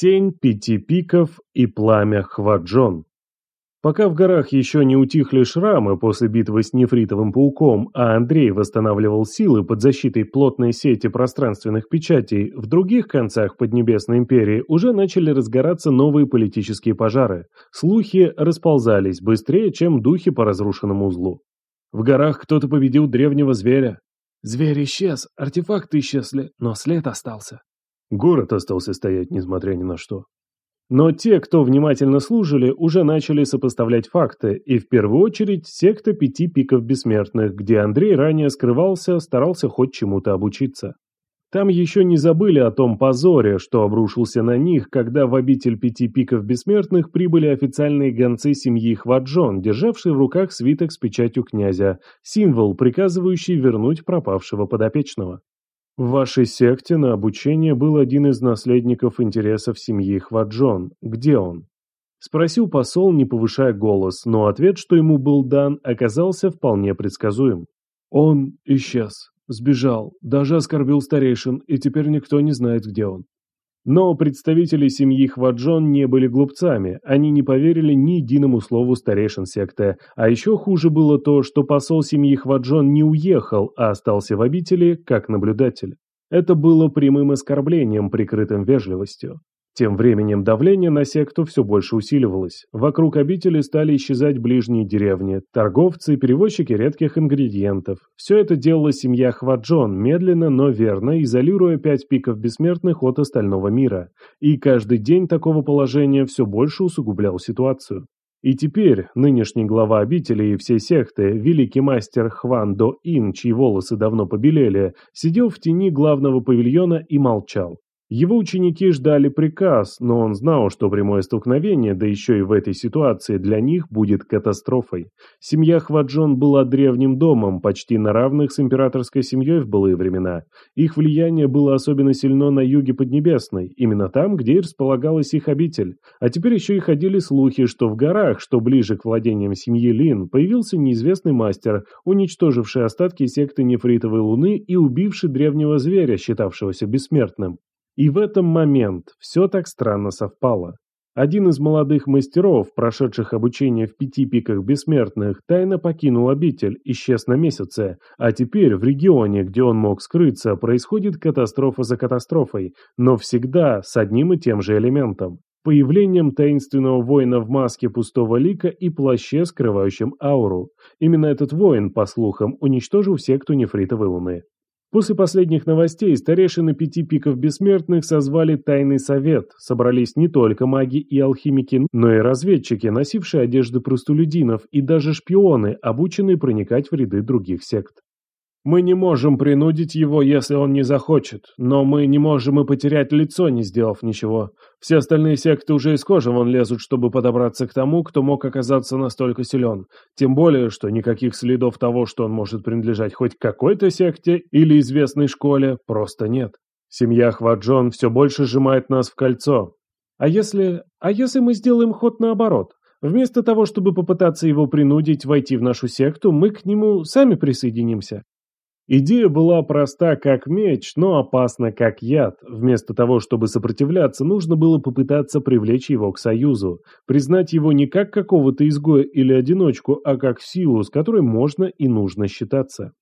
Тень пяти пиков и пламя Хваджон. Пока в горах еще не утихли шрамы после битвы с нефритовым пауком, а Андрей восстанавливал силы под защитой плотной сети пространственных печатей, в других концах Поднебесной империи уже начали разгораться новые политические пожары. Слухи расползались быстрее, чем духи по разрушенному узлу. В горах кто-то победил древнего зверя. Зверь исчез, артефакты исчезли, но след остался. Город остался стоять, несмотря ни на что. Но те, кто внимательно служили, уже начали сопоставлять факты, и в первую очередь секта пяти пиков бессмертных, где Андрей ранее скрывался, старался хоть чему-то обучиться. Там еще не забыли о том позоре, что обрушился на них, когда в обитель пяти пиков бессмертных прибыли официальные гонцы семьи Хваджон, державшие в руках свиток с печатью князя, символ, приказывающий вернуть пропавшего подопечного. В вашей секте на обучение был один из наследников интересов семьи Хваджон. Где он? Спросил посол, не повышая голос, но ответ, что ему был дан, оказался вполне предсказуем. Он исчез, сбежал, даже оскорбил старейшин, и теперь никто не знает, где он. Но представители семьи Хваджон не были глупцами, они не поверили ни единому слову старейшин секты, а еще хуже было то, что посол семьи Хваджон не уехал, а остался в обители как наблюдатель. Это было прямым оскорблением, прикрытым вежливостью. Тем временем давление на секту все больше усиливалось. Вокруг обители стали исчезать ближние деревни, торговцы, перевозчики редких ингредиентов. Все это делала семья Хваджон, медленно, но верно, изолируя пять пиков бессмертных от остального мира. И каждый день такого положения все больше усугублял ситуацию. И теперь нынешний глава обители и всей секты, великий мастер Хван До Ин, чьи волосы давно побелели, сидел в тени главного павильона и молчал. Его ученики ждали приказ, но он знал, что прямое столкновение, да еще и в этой ситуации, для них будет катастрофой. Семья Хваджон была древним домом, почти на равных с императорской семьей в былые времена. Их влияние было особенно сильно на юге Поднебесной, именно там, где и располагалась их обитель. А теперь еще и ходили слухи, что в горах, что ближе к владениям семьи Лин, появился неизвестный мастер, уничтоживший остатки секты Нефритовой Луны и убивший древнего зверя, считавшегося бессмертным. И в этом момент все так странно совпало. Один из молодых мастеров, прошедших обучение в пяти пиках бессмертных, тайно покинул обитель, исчез на месяце, а теперь в регионе, где он мог скрыться, происходит катастрофа за катастрофой, но всегда с одним и тем же элементом – появлением таинственного воина в маске пустого лика и плаще, скрывающем ауру. Именно этот воин, по слухам, уничтожил секту нефритовой луны. После последних новостей старейшины пяти пиков бессмертных созвали тайный совет. Собрались не только маги и алхимики, но и разведчики, носившие одежды простолюдинов, и даже шпионы, обученные проникать в ряды других сект. Мы не можем принудить его, если он не захочет, но мы не можем и потерять лицо, не сделав ничего. Все остальные секты уже из кожи вон лезут, чтобы подобраться к тому, кто мог оказаться настолько силен. Тем более, что никаких следов того, что он может принадлежать хоть какой-то секте или известной школе, просто нет. Семья Хваджон все больше сжимает нас в кольцо. А если... а если мы сделаем ход наоборот? Вместо того, чтобы попытаться его принудить войти в нашу секту, мы к нему сами присоединимся. Идея была проста как меч, но опасна как яд. Вместо того, чтобы сопротивляться, нужно было попытаться привлечь его к союзу, признать его не как какого-то изгоя или одиночку, а как силу, с которой можно и нужно считаться.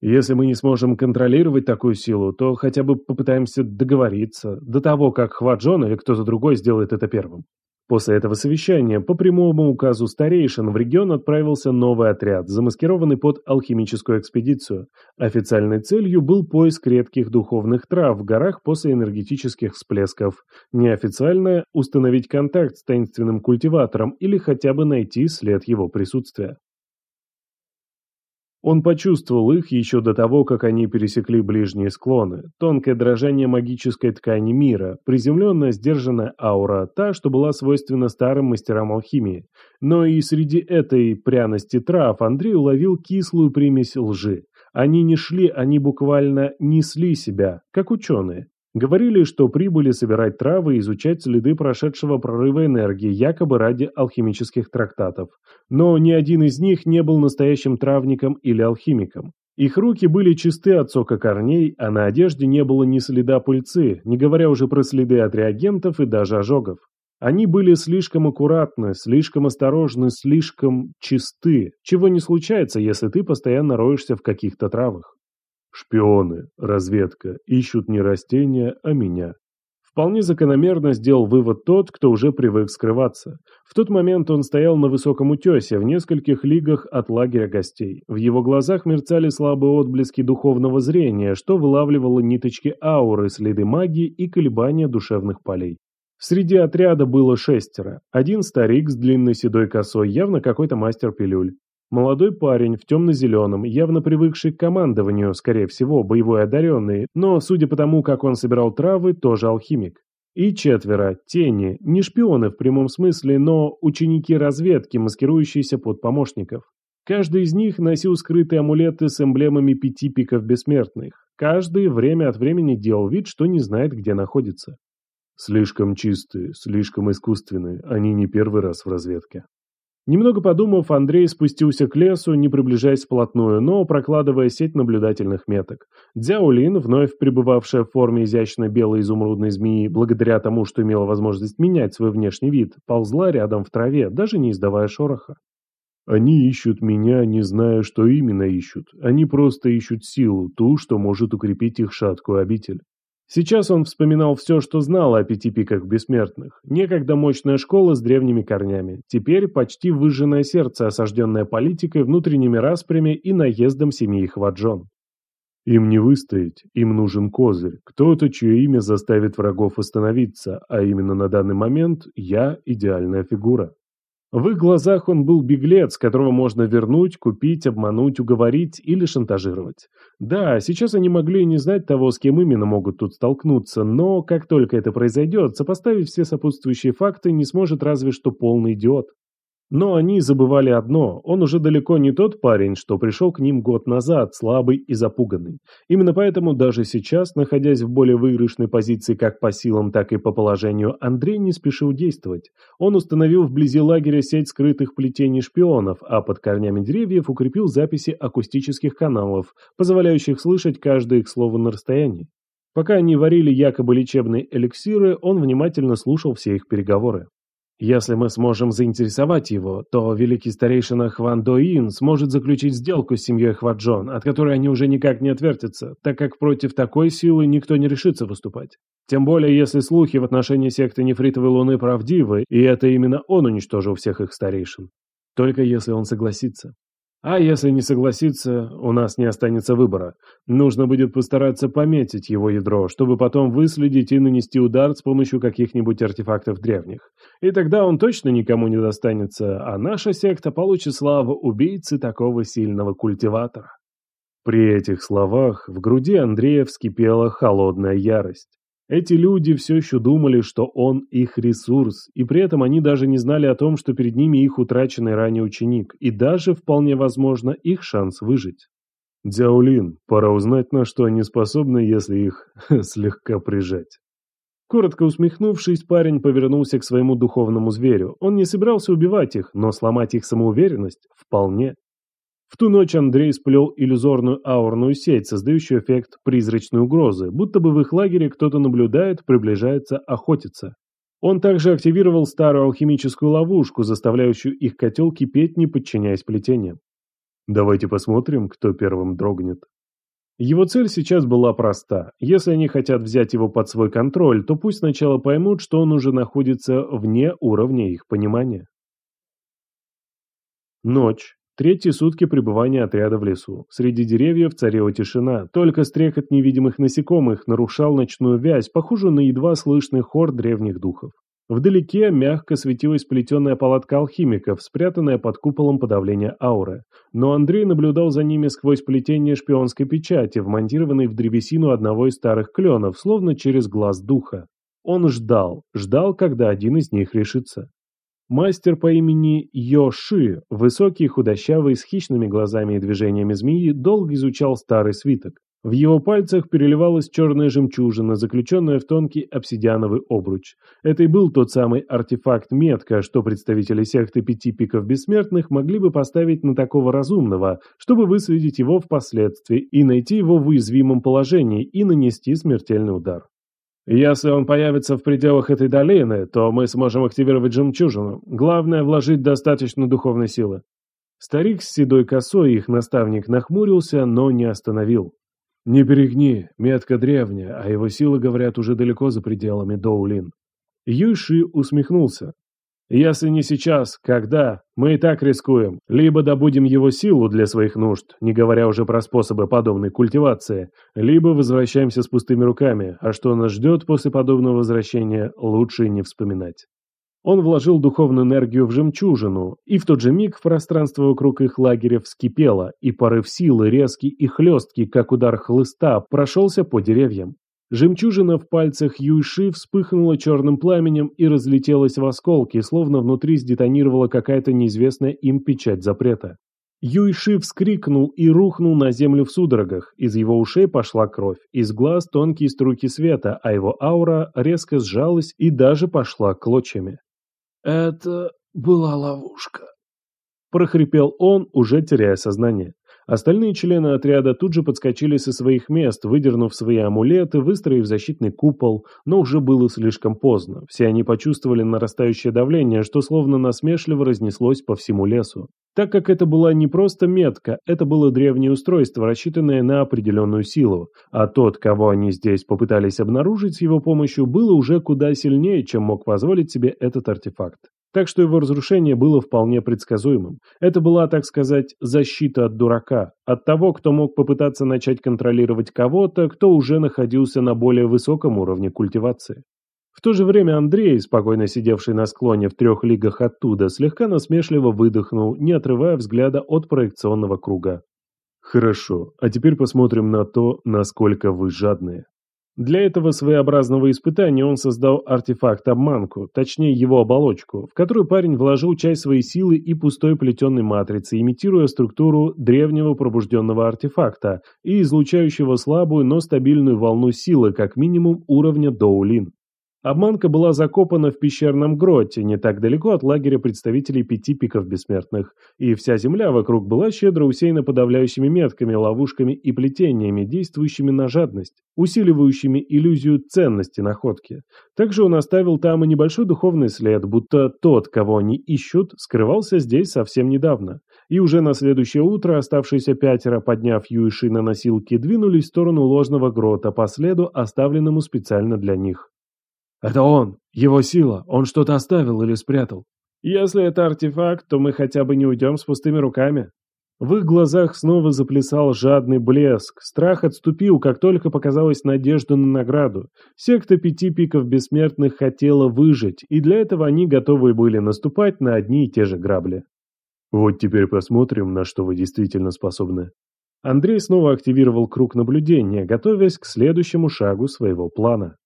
Если мы не сможем контролировать такую силу, то хотя бы попытаемся договориться до того, как Хваджон или кто-то другой сделает это первым. После этого совещания по прямому указу старейшин в регион отправился новый отряд, замаскированный под алхимическую экспедицию. Официальной целью был поиск редких духовных трав в горах после энергетических всплесков. Неофициальная – установить контакт с таинственным культиватором или хотя бы найти след его присутствия. Он почувствовал их еще до того, как они пересекли ближние склоны. Тонкое дрожание магической ткани мира, приземленная сдержанная аура, та, что была свойственна старым мастерам алхимии. Но и среди этой пряности трав Андрей уловил кислую примесь лжи. Они не шли, они буквально несли себя, как ученые. Говорили, что прибыли собирать травы и изучать следы прошедшего прорыва энергии, якобы ради алхимических трактатов. Но ни один из них не был настоящим травником или алхимиком. Их руки были чисты от сока корней, а на одежде не было ни следа пыльцы, не говоря уже про следы от реагентов и даже ожогов. Они были слишком аккуратны, слишком осторожны, слишком чисты, чего не случается, если ты постоянно роешься в каких-то травах. Шпионы, разведка, ищут не растения, а меня. Вполне закономерно сделал вывод тот, кто уже привык скрываться. В тот момент он стоял на высоком утесе, в нескольких лигах от лагеря гостей. В его глазах мерцали слабые отблески духовного зрения, что вылавливало ниточки ауры, следы магии и колебания душевных полей. Среди отряда было шестеро. Один старик с длинной седой косой, явно какой-то мастер пилюль. Молодой парень в темно-зеленом, явно привыкший к командованию, скорее всего, боевой одаренный, но, судя по тому, как он собирал травы, тоже алхимик. И четверо, тени, не шпионы в прямом смысле, но ученики разведки, маскирующиеся под помощников. Каждый из них носил скрытые амулеты с эмблемами пяти пиков бессмертных. Каждый время от времени делал вид, что не знает, где находится. Слишком чистые, слишком искусственные, они не первый раз в разведке. Немного подумав, Андрей спустился к лесу, не приближаясь вплотную, но прокладывая сеть наблюдательных меток. Дзяолин, вновь пребывавшая в форме изящной белой изумрудной змеи, благодаря тому, что имела возможность менять свой внешний вид, ползла рядом в траве, даже не издавая шороха. Они ищут меня, не зная, что именно ищут. Они просто ищут силу, ту, что может укрепить их шаткую обитель. Сейчас он вспоминал все, что знал о пяти пиках бессмертных. Некогда мощная школа с древними корнями. Теперь почти выжженное сердце, осажденное политикой, внутренними распрями и наездом семьи Хваджон. Им не выстоять, им нужен козырь, кто-то, чье имя заставит врагов остановиться, а именно на данный момент я идеальная фигура. В их глазах он был беглец, которого можно вернуть, купить, обмануть, уговорить или шантажировать. Да, сейчас они могли не знать того, с кем именно могут тут столкнуться, но как только это произойдет, сопоставить все сопутствующие факты не сможет разве что полный идиот. Но они забывали одно, он уже далеко не тот парень, что пришел к ним год назад, слабый и запуганный. Именно поэтому даже сейчас, находясь в более выигрышной позиции как по силам, так и по положению, Андрей не спешил действовать. Он установил вблизи лагеря сеть скрытых плетений шпионов, а под корнями деревьев укрепил записи акустических каналов, позволяющих слышать каждое их слово на расстоянии. Пока они варили якобы лечебные эликсиры, он внимательно слушал все их переговоры. Если мы сможем заинтересовать его, то великий старейшина Хван Доин сможет заключить сделку с семьей Хваджон, от которой они уже никак не отвертятся, так как против такой силы никто не решится выступать. Тем более, если слухи в отношении секты Нефритовой Луны правдивы, и это именно он уничтожил всех их старейшин. Только если он согласится. А если не согласится, у нас не останется выбора. Нужно будет постараться пометить его ядро, чтобы потом выследить и нанести удар с помощью каких-нибудь артефактов древних. И тогда он точно никому не достанется, а наша секта получит славу убийцы такого сильного культиватора. При этих словах в груди Андрея вскипела холодная ярость. Эти люди все еще думали, что он их ресурс, и при этом они даже не знали о том, что перед ними их утраченный ранее ученик, и даже, вполне возможно, их шанс выжить. «Дзяолин, пора узнать, на что они способны, если их слегка прижать». Коротко усмехнувшись, парень повернулся к своему духовному зверю. Он не собирался убивать их, но сломать их самоуверенность – вполне. В ту ночь Андрей сплел иллюзорную аурную сеть, создающую эффект призрачной угрозы, будто бы в их лагере кто-то наблюдает, приближается, охотится. Он также активировал старую алхимическую ловушку, заставляющую их котел кипеть, не подчиняясь плетениям. Давайте посмотрим, кто первым дрогнет. Его цель сейчас была проста. Если они хотят взять его под свой контроль, то пусть сначала поймут, что он уже находится вне уровня их понимания. Ночь. Третьи сутки пребывания отряда в лесу. Среди деревьев царила тишина, только стрекот невидимых насекомых нарушал ночную вязь, похожую на едва слышный хор древних духов. Вдалеке мягко светилась плетеная палатка алхимиков, спрятанная под куполом подавления ауры. Но Андрей наблюдал за ними сквозь плетение шпионской печати, вмонтированной в древесину одного из старых кленов, словно через глаз духа. Он ждал, ждал, когда один из них решится. Мастер по имени Йоши, высокий, худощавый, с хищными глазами и движениями змеи, долго изучал старый свиток. В его пальцах переливалась черная жемчужина, заключенная в тонкий обсидиановый обруч. Это и был тот самый артефакт метка, что представители секты пяти пиков бессмертных могли бы поставить на такого разумного, чтобы выследить его впоследствии и найти его в уязвимом положении и нанести смертельный удар. Если он появится в пределах этой долины, то мы сможем активировать жемчужину. Главное – вложить достаточно духовной силы. Старик с седой косой, их наставник, нахмурился, но не остановил. «Не перегни, метка древняя, а его силы, говорят, уже далеко за пределами Доулин». Юйши усмехнулся. «Если не сейчас, когда? Мы и так рискуем. Либо добудем его силу для своих нужд, не говоря уже про способы подобной культивации, либо возвращаемся с пустыми руками, а что нас ждет после подобного возвращения, лучше не вспоминать». Он вложил духовную энергию в жемчужину, и в тот же миг пространство вокруг их лагеря вскипело, и порыв силы, резкий и хлесткий, как удар хлыста, прошелся по деревьям. Жемчужина в пальцах Юйши вспыхнула черным пламенем и разлетелась в осколки, словно внутри сдетонировала какая-то неизвестная им печать запрета. Юйши вскрикнул и рухнул на землю в судорогах. Из его ушей пошла кровь, из глаз тонкие струйки света, а его аура резко сжалась и даже пошла клочьями. «Это была ловушка», – прохрипел он, уже теряя сознание. Остальные члены отряда тут же подскочили со своих мест, выдернув свои амулеты, выстроив защитный купол, но уже было слишком поздно. Все они почувствовали нарастающее давление, что словно насмешливо разнеслось по всему лесу. Так как это была не просто метка, это было древнее устройство, рассчитанное на определенную силу, а тот, кого они здесь попытались обнаружить с его помощью, было уже куда сильнее, чем мог позволить себе этот артефакт. Так что его разрушение было вполне предсказуемым. Это была, так сказать, защита от дурака, от того, кто мог попытаться начать контролировать кого-то, кто уже находился на более высоком уровне культивации. В то же время Андрей, спокойно сидевший на склоне в трех лигах оттуда, слегка насмешливо выдохнул, не отрывая взгляда от проекционного круга. «Хорошо, а теперь посмотрим на то, насколько вы жадные». Для этого своеобразного испытания он создал артефакт-обманку, точнее его оболочку, в которую парень вложил часть своей силы и пустой плетеной матрицы, имитируя структуру древнего пробужденного артефакта и излучающего слабую, но стабильную волну силы, как минимум уровня Доулин. Обманка была закопана в пещерном гроте, не так далеко от лагеря представителей пяти пиков бессмертных, и вся земля вокруг была щедро усеяна подавляющими метками, ловушками и плетениями, действующими на жадность, усиливающими иллюзию ценности находки. Также он оставил там и небольшой духовный след, будто тот, кого они ищут, скрывался здесь совсем недавно. И уже на следующее утро оставшиеся пятеро, подняв Юиши на носилки, двинулись в сторону ложного грота по следу, оставленному специально для них. Это он, его сила, он что-то оставил или спрятал. Если это артефакт, то мы хотя бы не уйдем с пустыми руками. В их глазах снова заплясал жадный блеск. Страх отступил, как только показалась надежда на награду. Секта пяти пиков бессмертных хотела выжить, и для этого они готовы были наступать на одни и те же грабли. Вот теперь посмотрим, на что вы действительно способны. Андрей снова активировал круг наблюдения, готовясь к следующему шагу своего плана.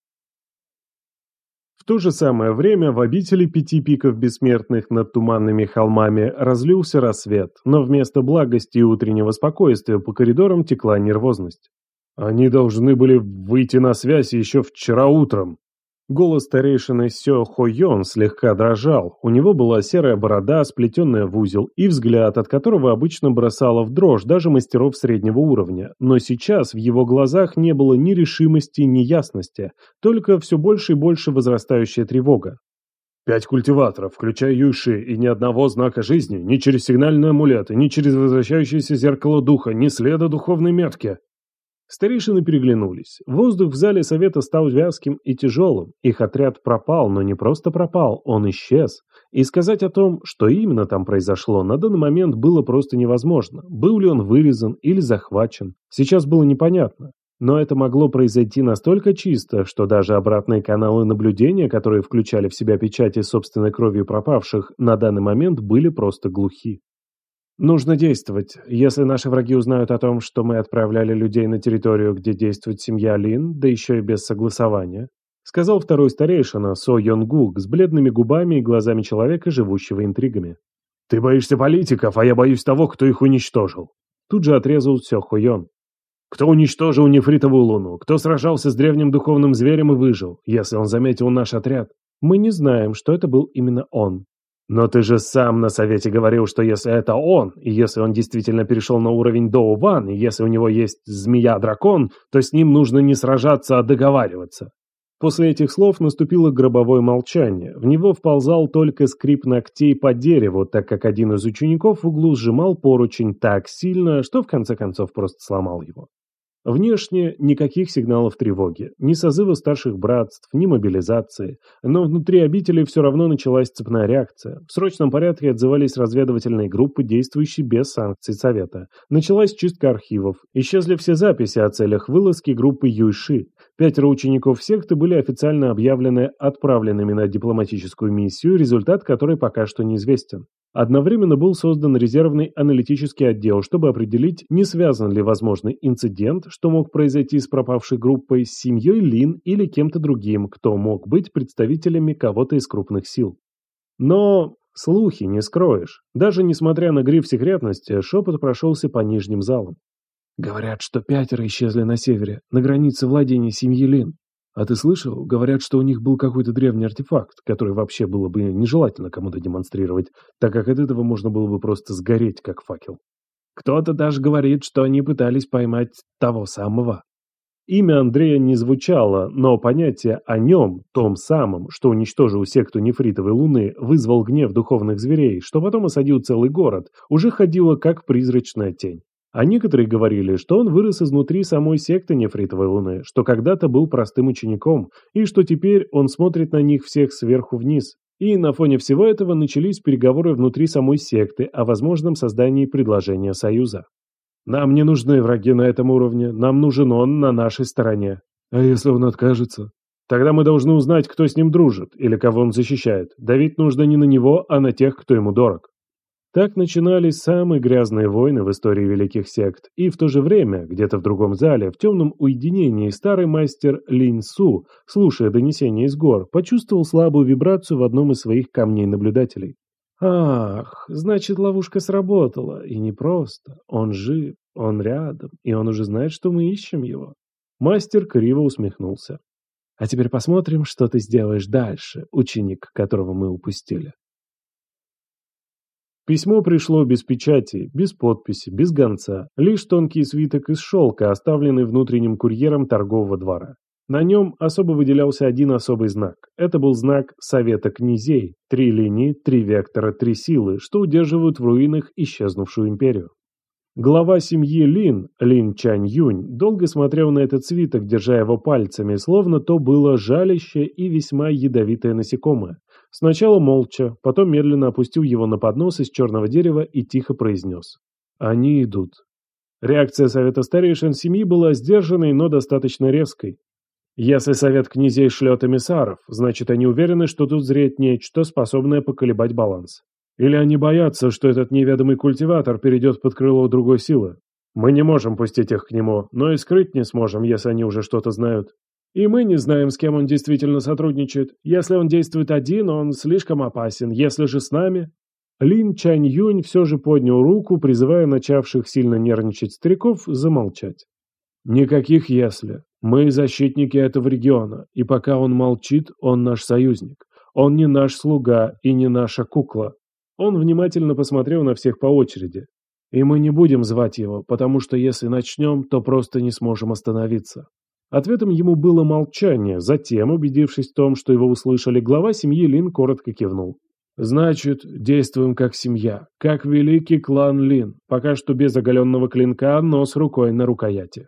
В то же самое время в обители пяти пиков бессмертных над туманными холмами разлился рассвет, но вместо благости и утреннего спокойствия по коридорам текла нервозность. Они должны были выйти на связь еще вчера утром, Голос старейшины Сё Хо Йон слегка дрожал. У него была серая борода, сплетенная в узел, и взгляд, от которого обычно бросало в дрожь даже мастеров среднего уровня. Но сейчас в его глазах не было ни решимости, ни ясности, только все больше и больше возрастающая тревога. Пять культиваторов, включая Юйши, и ни одного знака жизни, ни через сигнальные амулеты, ни через возвращающееся зеркало духа, ни следа духовной метки. Старейшины переглянулись. Воздух в зале совета стал вязким и тяжелым. Их отряд пропал, но не просто пропал, он исчез. И сказать о том, что именно там произошло, на данный момент было просто невозможно. Был ли он вырезан или захвачен, сейчас было непонятно. Но это могло произойти настолько чисто, что даже обратные каналы наблюдения, которые включали в себя печати собственной кровью пропавших, на данный момент были просто глухи. Нужно действовать. Если наши враги узнают о том, что мы отправляли людей на территорию, где действует семья Лин, да еще и без согласования, сказал второй старейшина Со Йонгук с бледными губами и глазами человека, живущего интригами. Ты боишься политиков, а я боюсь того, кто их уничтожил. Тут же отрезал Сё Хуйон. Кто уничтожил нефритовую луну? Кто сражался с древним духовным зверем и выжил, если он заметил наш отряд? Мы не знаем, что это был именно он. Но ты же сам на совете говорил, что если это он, и если он действительно перешел на уровень Доу Ван, и если у него есть змея-дракон, то с ним нужно не сражаться, а договариваться. После этих слов наступило гробовое молчание. В него вползал только скрип ногтей по дереву, так как один из учеников в углу сжимал поручень так сильно, что в конце концов просто сломал его. Внешне никаких сигналов тревоги, ни созыва старших братств, ни мобилизации, но внутри обители все равно началась цепная реакция. В срочном порядке отзывались разведывательные группы, действующие без санкций Совета. Началась чистка архивов, исчезли все записи о целях вылазки группы Юйши. Пятеро учеников секты были официально объявлены отправленными на дипломатическую миссию, результат которой пока что неизвестен. Одновременно был создан резервный аналитический отдел, чтобы определить, не связан ли возможный инцидент, что мог произойти с пропавшей группой, с семьей Лин или кем-то другим, кто мог быть представителями кого-то из крупных сил. Но слухи не скроешь. Даже несмотря на гриф секретности, шепот прошелся по нижним залам. Говорят, что пятеро исчезли на севере, на границе владения семьи Лин. А ты слышал? Говорят, что у них был какой-то древний артефакт, который вообще было бы нежелательно кому-то демонстрировать, так как от этого можно было бы просто сгореть, как факел. Кто-то даже говорит, что они пытались поймать того самого. Имя Андрея не звучало, но понятие о нем, том самом, что уничтожил секту нефритовой луны, вызвал гнев духовных зверей, что потом осадил целый город, уже ходило как призрачная тень. А некоторые говорили, что он вырос изнутри самой секты Нефритовой Луны, что когда-то был простым учеником, и что теперь он смотрит на них всех сверху вниз. И на фоне всего этого начались переговоры внутри самой секты о возможном создании предложения союза. «Нам не нужны враги на этом уровне, нам нужен он на нашей стороне». «А если он откажется?» «Тогда мы должны узнать, кто с ним дружит или кого он защищает. Давить нужно не на него, а на тех, кто ему дорог». Так начинались самые грязные войны в истории великих сект, и в то же время, где-то в другом зале, в темном уединении, старый мастер Линь Су, слушая донесения из гор, почувствовал слабую вибрацию в одном из своих камней наблюдателей. Ах, значит, ловушка сработала, и не просто. Он жив, он рядом, и он уже знает, что мы ищем его. Мастер криво усмехнулся. А теперь посмотрим, что ты сделаешь дальше, ученик, которого мы упустили. Письмо пришло без печати, без подписи, без гонца, лишь тонкий свиток из шелка, оставленный внутренним курьером торгового двора. На нем особо выделялся один особый знак. Это был знак Совета Князей, три линии, три вектора, три силы, что удерживают в руинах исчезнувшую империю. Глава семьи Лин, Лин Чань Юнь, долго смотрел на этот свиток, держа его пальцами, словно то было жалящее и весьма ядовитое насекомое. Сначала молча, потом медленно опустил его на поднос из черного дерева и тихо произнес. «Они идут». Реакция совета старейшин семьи была сдержанной, но достаточно резкой. Если совет князей шлет эмиссаров, значит они уверены, что тут зреет нечто, способное поколебать баланс. Или они боятся, что этот неведомый культиватор перейдет под крыло другой силы. Мы не можем пустить их к нему, но и скрыть не сможем, если они уже что-то знают. И мы не знаем, с кем он действительно сотрудничает. Если он действует один, он слишком опасен. Если же с нами... Лин Чань Юнь все же поднял руку, призывая начавших сильно нервничать стариков замолчать. Никаких «если». Мы защитники этого региона, и пока он молчит, он наш союзник. Он не наш слуга и не наша кукла. Он внимательно посмотрел на всех по очереди. И мы не будем звать его, потому что если начнем, то просто не сможем остановиться. Ответом ему было молчание. Затем, убедившись в том, что его услышали, глава семьи Лин коротко кивнул. «Значит, действуем как семья, как великий клан Лин, пока что без оголенного клинка, но с рукой на рукояти».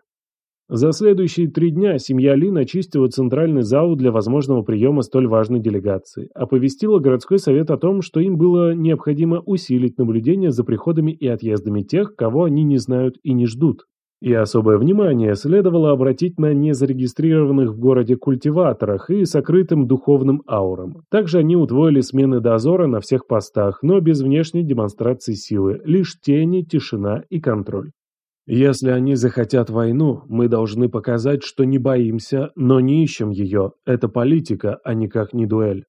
За следующие три дня семья Лин очистила центральный зал для возможного приема столь важной делегации, оповестила городской совет о том, что им было необходимо усилить наблюдение за приходами и отъездами тех, кого они не знают и не ждут. И особое внимание следовало обратить на незарегистрированных в городе культиваторах и сокрытым духовным аурам. Также они утвоили смены дозора на всех постах, но без внешней демонстрации силы, лишь тени, тишина и контроль. Если они захотят войну, мы должны показать, что не боимся, но не ищем ее. Это политика, а никак не дуэль.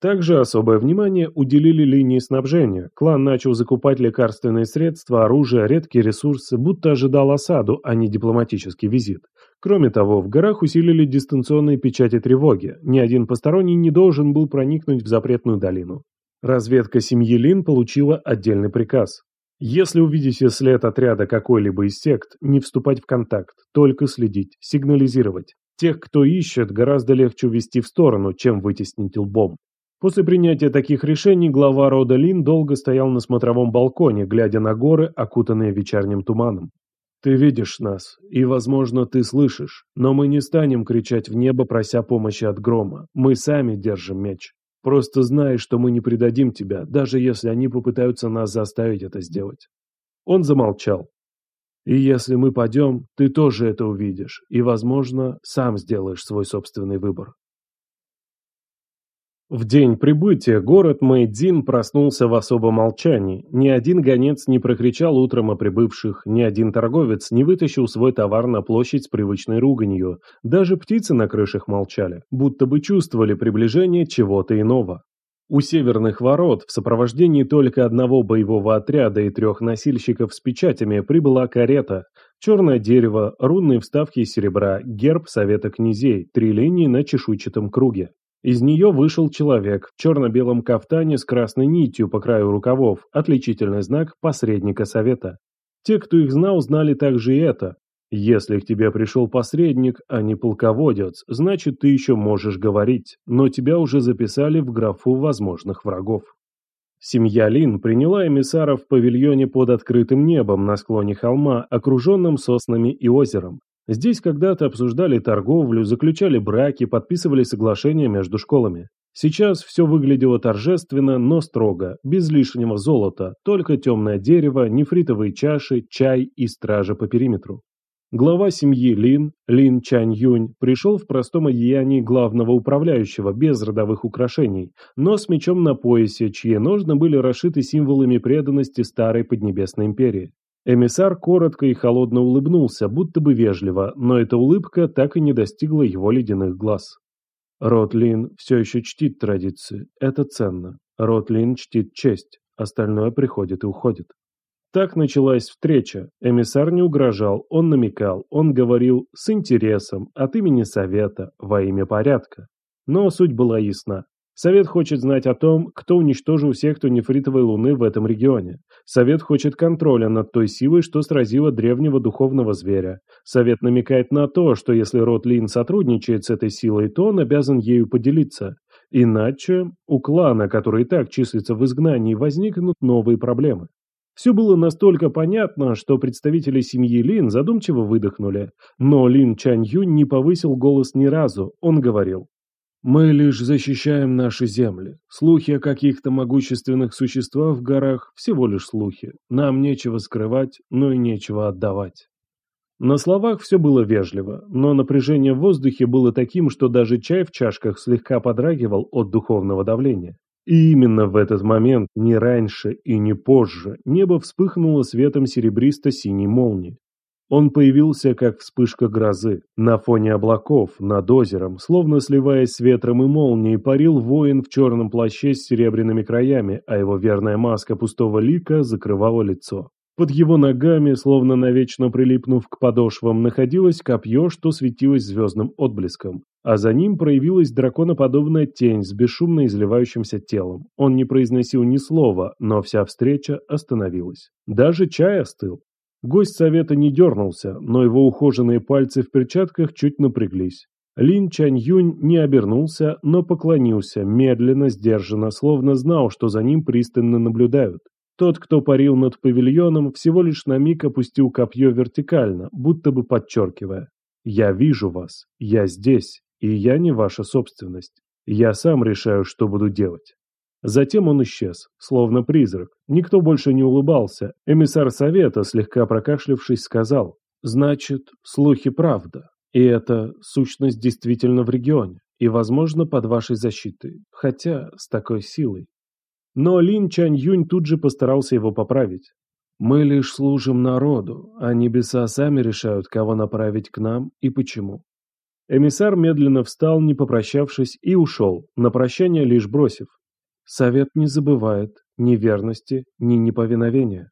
Также особое внимание уделили линии снабжения. Клан начал закупать лекарственные средства, оружие, редкие ресурсы, будто ожидал осаду, а не дипломатический визит. Кроме того, в горах усилили дистанционные печати тревоги. Ни один посторонний не должен был проникнуть в запретную долину. Разведка семьи Лин получила отдельный приказ. Если увидите след отряда какой-либо из сект, не вступать в контакт, только следить, сигнализировать. Тех, кто ищет, гораздо легче увести в сторону, чем вытеснить лбом. После принятия таких решений глава рода Лин долго стоял на смотровом балконе, глядя на горы, окутанные вечерним туманом. «Ты видишь нас, и, возможно, ты слышишь, но мы не станем кричать в небо, прося помощи от грома. Мы сами держим меч. Просто знай, что мы не предадим тебя, даже если они попытаются нас заставить это сделать». Он замолчал. «И если мы падем, ты тоже это увидишь, и, возможно, сам сделаешь свой собственный выбор». В день прибытия город Мэйдзин проснулся в особом молчании. Ни один гонец не прокричал утром о прибывших, ни один торговец не вытащил свой товар на площадь с привычной руганью. Даже птицы на крышах молчали, будто бы чувствовали приближение чего-то иного. У северных ворот в сопровождении только одного боевого отряда и трех носильщиков с печатями прибыла карета. Черное дерево, рунные вставки из серебра, герб Совета князей, три линии на чешуйчатом круге. Из нее вышел человек в черно-белом кафтане с красной нитью по краю рукавов, отличительный знак посредника совета. Те, кто их знал, знали также и это. Если к тебе пришел посредник, а не полководец, значит ты еще можешь говорить, но тебя уже записали в графу возможных врагов. Семья Лин приняла эмиссара в павильоне под открытым небом на склоне холма, окруженном соснами и озером. Здесь когда-то обсуждали торговлю, заключали браки, подписывали соглашения между школами. Сейчас все выглядело торжественно, но строго, без лишнего золота, только темное дерево, нефритовые чаши, чай и стража по периметру. Глава семьи Лин, Лин Чань Юнь, пришел в простом одеянии главного управляющего, без родовых украшений, но с мечом на поясе, чьи ножны были расшиты символами преданности старой Поднебесной империи. Эмиссар коротко и холодно улыбнулся, будто бы вежливо, но эта улыбка так и не достигла его ледяных глаз. Ротлин все еще чтит традиции, это ценно. Ротлин чтит честь, остальное приходит и уходит. Так началась встреча. Эмиссар не угрожал, он намекал, он говорил с интересом, от имени совета, во имя порядка. Но суть была ясна. Совет хочет знать о том, кто уничтожил секту нефритовой луны в этом регионе. Совет хочет контроля над той силой, что сразила древнего духовного зверя. Совет намекает на то, что если род Лин сотрудничает с этой силой, то он обязан ею поделиться. Иначе у клана, который и так числится в изгнании, возникнут новые проблемы. Все было настолько понятно, что представители семьи Лин задумчиво выдохнули. Но Лин Чань Юнь не повысил голос ни разу, он говорил. Мы лишь защищаем наши земли. Слухи о каких-то могущественных существах в горах – всего лишь слухи. Нам нечего скрывать, но и нечего отдавать. На словах все было вежливо, но напряжение в воздухе было таким, что даже чай в чашках слегка подрагивал от духовного давления. И именно в этот момент, не раньше и не позже, небо вспыхнуло светом серебристо-синей молнии. Он появился как вспышка грозы. На фоне облаков, над озером, словно сливаясь с ветром и молнией, парил воин в черном плаще с серебряными краями, а его верная маска пустого лика закрывала лицо. Под его ногами, словно навечно прилипнув к подошвам, находилось копье, что светилось звездным отблеском. А за ним проявилась драконоподобная тень с бесшумно изливающимся телом. Он не произносил ни слова, но вся встреча остановилась. Даже чай остыл. Гость совета не дернулся, но его ухоженные пальцы в перчатках чуть напряглись. Лин Чань Юнь не обернулся, но поклонился, медленно, сдержанно, словно знал, что за ним пристально наблюдают. Тот, кто парил над павильоном, всего лишь на миг опустил копье вертикально, будто бы подчеркивая. «Я вижу вас, я здесь, и я не ваша собственность. Я сам решаю, что буду делать». Затем он исчез, словно призрак. Никто больше не улыбался. Эмиссар совета, слегка прокашлявшись, сказал, «Значит, слухи правда. И эта сущность действительно в регионе, и, возможно, под вашей защитой, хотя с такой силой». Но Лин Чань Юнь тут же постарался его поправить. «Мы лишь служим народу, а небеса сами решают, кого направить к нам и почему». Эмиссар медленно встал, не попрощавшись, и ушел, на прощание лишь бросив. Совет не забывает ни верности, ни неповиновения.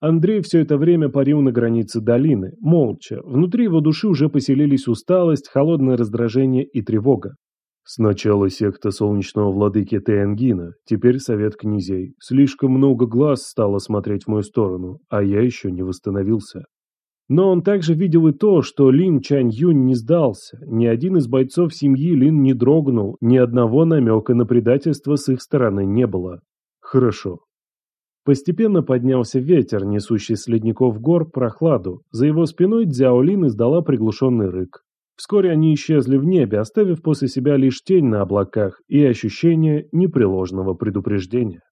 Андрей все это время парил на границе долины, молча. Внутри его души уже поселились усталость, холодное раздражение и тревога. Сначала секта солнечного владыки Теангина, теперь совет князей. Слишком много глаз стало смотреть в мою сторону, а я еще не восстановился. Но он также видел и то, что Лин Чань Юнь не сдался, ни один из бойцов семьи Лин не дрогнул, ни одного намека на предательство с их стороны не было. Хорошо. Постепенно поднялся ветер, несущий с ледников гор прохладу. За его спиной Дзяолин издала приглушенный рык. Вскоре они исчезли в небе, оставив после себя лишь тень на облаках и ощущение непреложного предупреждения.